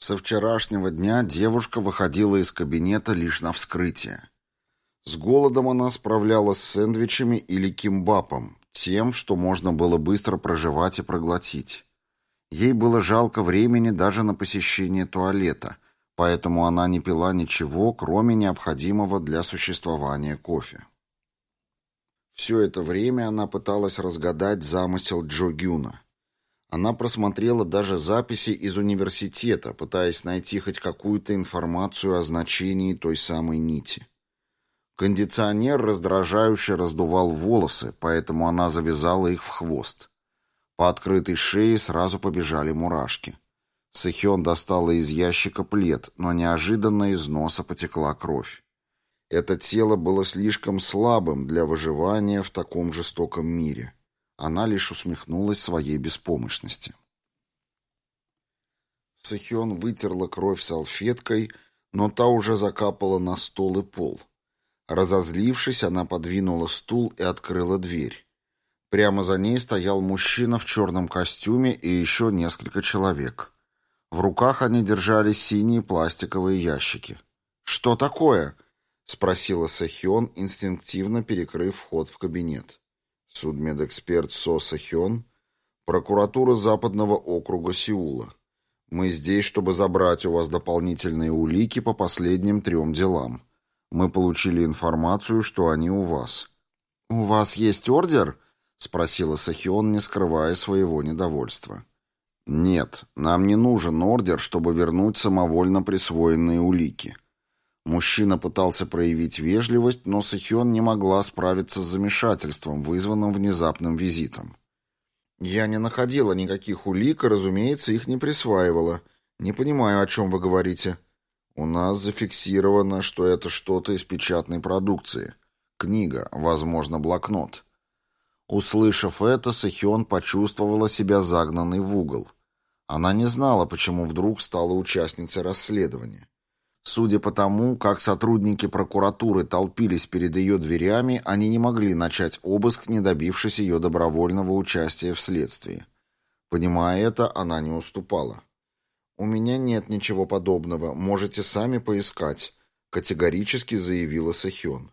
Со вчерашнего дня девушка выходила из кабинета лишь на вскрытие. С голодом она справлялась с сэндвичами или кимбапом, тем, что можно было быстро проживать и проглотить. Ей было жалко времени даже на посещение туалета, поэтому она не пила ничего, кроме необходимого для существования кофе. Все это время она пыталась разгадать замысел Джо Гюна. Она просмотрела даже записи из университета, пытаясь найти хоть какую-то информацию о значении той самой нити. Кондиционер раздражающе раздувал волосы, поэтому она завязала их в хвост. По открытой шее сразу побежали мурашки. Сэхён достала из ящика плед, но неожиданно из носа потекла кровь. Это тело было слишком слабым для выживания в таком жестоком мире. Она лишь усмехнулась своей беспомощности. Сэхён вытерла кровь салфеткой, но та уже закапала на стол и пол. Разозлившись, она подвинула стул и открыла дверь. Прямо за ней стоял мужчина в черном костюме и еще несколько человек. В руках они держали синие пластиковые ящики. «Что такое?» — спросила Сахион, инстинктивно перекрыв вход в кабинет. Судмедэксперт Со Сахион, прокуратура Западного округа Сеула. Мы здесь, чтобы забрать у вас дополнительные улики по последним трем делам. Мы получили информацию, что они у вас. «У вас есть ордер?» — спросила Сахион, не скрывая своего недовольства. «Нет, нам не нужен ордер, чтобы вернуть самовольно присвоенные улики». Мужчина пытался проявить вежливость, но Сахион не могла справиться с замешательством, вызванным внезапным визитом. «Я не находила никаких улик и, разумеется, их не присваивала. Не понимаю, о чем вы говорите». У нас зафиксировано, что это что-то из печатной продукции. Книга, возможно, блокнот. Услышав это, Сахион почувствовала себя загнанной в угол. Она не знала, почему вдруг стала участницей расследования. Судя по тому, как сотрудники прокуратуры толпились перед ее дверями, они не могли начать обыск, не добившись ее добровольного участия в следствии. Понимая это, она не уступала. «У меня нет ничего подобного, можете сами поискать», — категорически заявила Сахён.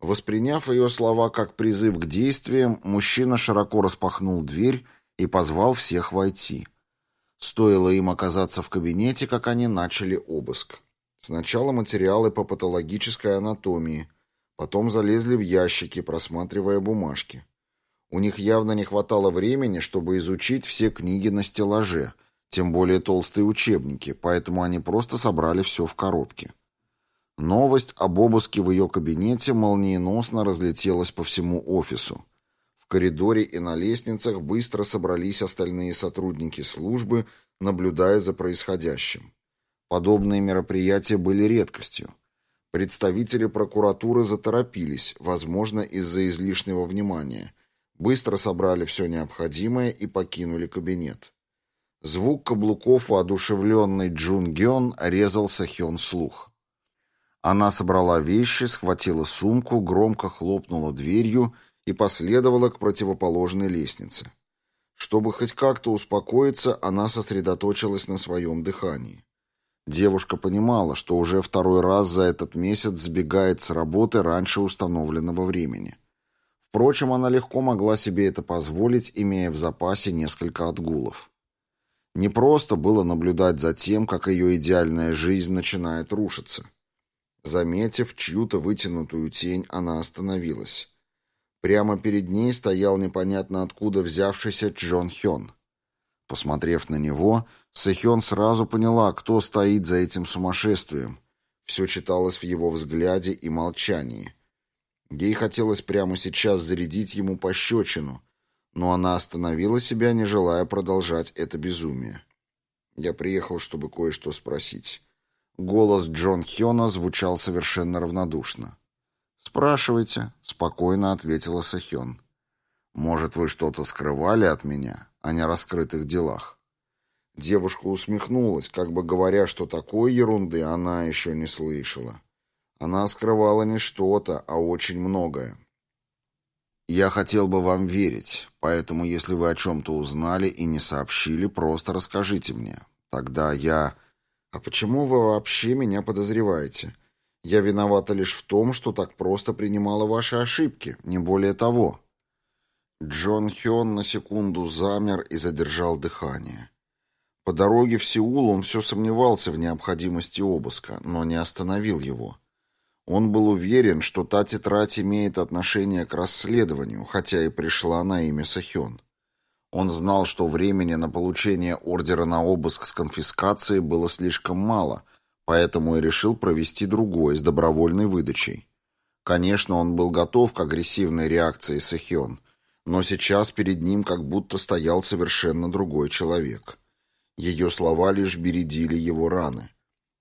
Восприняв ее слова как призыв к действиям, мужчина широко распахнул дверь и позвал всех войти. Стоило им оказаться в кабинете, как они начали обыск. Сначала материалы по патологической анатомии, потом залезли в ящики, просматривая бумажки. У них явно не хватало времени, чтобы изучить все книги на стеллаже — тем более толстые учебники, поэтому они просто собрали все в коробке. Новость об обыске в ее кабинете молниеносно разлетелась по всему офису. В коридоре и на лестницах быстро собрались остальные сотрудники службы, наблюдая за происходящим. Подобные мероприятия были редкостью. Представители прокуратуры заторопились, возможно, из-за излишнего внимания. Быстро собрали все необходимое и покинули кабинет. Звук каблуков воодушевленный Джун Гён резался Хён слух. Она собрала вещи, схватила сумку, громко хлопнула дверью и последовала к противоположной лестнице. Чтобы хоть как-то успокоиться, она сосредоточилась на своем дыхании. Девушка понимала, что уже второй раз за этот месяц сбегает с работы раньше установленного времени. Впрочем, она легко могла себе это позволить, имея в запасе несколько отгулов. Не просто было наблюдать за тем, как ее идеальная жизнь начинает рушиться. Заметив чью-то вытянутую тень, она остановилась. Прямо перед ней стоял непонятно откуда взявшийся Джон Хён. Посмотрев на него, Сэхён сразу поняла, кто стоит за этим сумасшествием. Все читалось в его взгляде и молчании. Ей хотелось прямо сейчас зарядить ему пощечину, но она остановила себя, не желая продолжать это безумие. Я приехал, чтобы кое-что спросить. Голос Джон Хёна звучал совершенно равнодушно. «Спрашивайте», — спокойно ответила Сахён. «Может, вы что-то скрывали от меня о нераскрытых делах?» Девушка усмехнулась, как бы говоря, что такой ерунды она еще не слышала. Она скрывала не что-то, а очень многое. Я хотел бы вам верить, поэтому если вы о чем-то узнали и не сообщили, просто расскажите мне. Тогда я... «А почему вы вообще меня подозреваете? Я виновата лишь в том, что так просто принимала ваши ошибки, не более того». Джон Хён на секунду замер и задержал дыхание. По дороге в Сеул он все сомневался в необходимости обыска, но не остановил его. Он был уверен, что та тетрадь имеет отношение к расследованию, хотя и пришла на имя Сахён. Он знал, что времени на получение ордера на обыск с конфискацией было слишком мало, поэтому и решил провести другой с добровольной выдачей. Конечно, он был готов к агрессивной реакции Сахён, но сейчас перед ним как будто стоял совершенно другой человек. Ее слова лишь бередили его раны.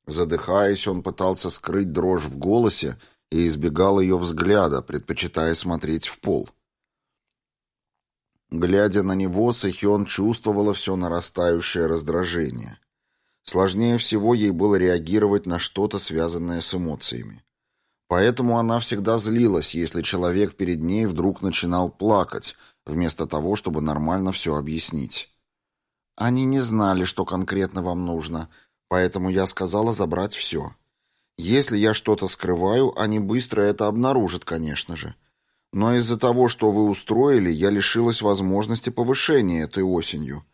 Задыхаясь, он пытался скрыть дрожь в голосе и избегал ее взгляда, предпочитая смотреть в пол. Глядя на него, Сэхён чувствовала все нарастающее раздражение. Сложнее всего ей было реагировать на что-то, связанное с эмоциями. Поэтому она всегда злилась, если человек перед ней вдруг начинал плакать, вместо того, чтобы нормально все объяснить. «Они не знали, что конкретно вам нужно, поэтому я сказала забрать все. Если я что-то скрываю, они быстро это обнаружат, конечно же. Но из-за того, что вы устроили, я лишилась возможности повышения этой осенью.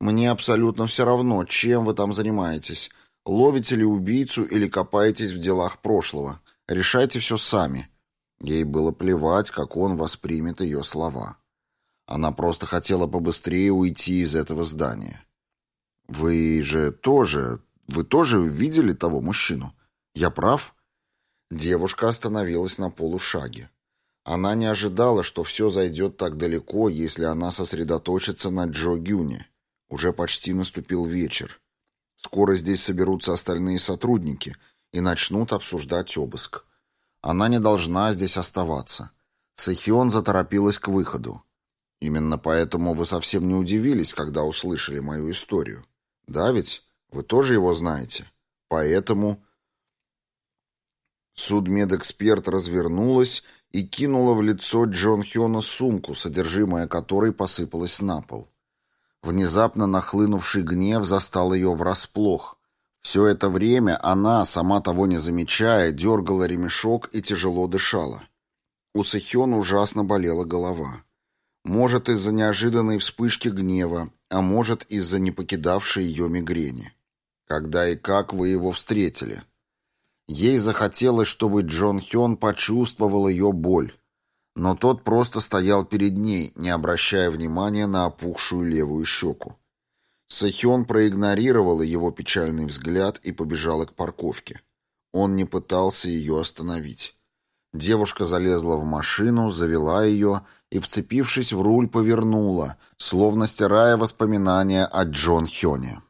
Мне абсолютно все равно, чем вы там занимаетесь. Ловите ли убийцу или копаетесь в делах прошлого. Решайте все сами». Ей было плевать, как он воспримет ее слова. Она просто хотела побыстрее уйти из этого здания. «Вы же тоже... Вы тоже видели того мужчину? Я прав?» Девушка остановилась на полушаге. Она не ожидала, что все зайдет так далеко, если она сосредоточится на Джо Гюне. Уже почти наступил вечер. Скоро здесь соберутся остальные сотрудники — и начнут обсуждать обыск. Она не должна здесь оставаться. Сэхион заторопилась к выходу. Именно поэтому вы совсем не удивились, когда услышали мою историю. Да ведь? Вы тоже его знаете. Поэтому... Судмедэксперт развернулась и кинула в лицо Джон Хёна сумку, содержимое которой посыпалось на пол. Внезапно нахлынувший гнев застал ее врасплох. Все это время она, сама того не замечая, дергала ремешок и тяжело дышала. У Сэхён ужасно болела голова. Может, из-за неожиданной вспышки гнева, а может, из-за не покидавшей ее мигрени. Когда и как вы его встретили? Ей захотелось, чтобы Джон Хён почувствовал ее боль. Но тот просто стоял перед ней, не обращая внимания на опухшую левую щеку. Сэхён проигнорировала его печальный взгляд и побежала к парковке. Он не пытался ее остановить. Девушка залезла в машину, завела ее и, вцепившись в руль, повернула, словно стирая воспоминания о Джон Хёне.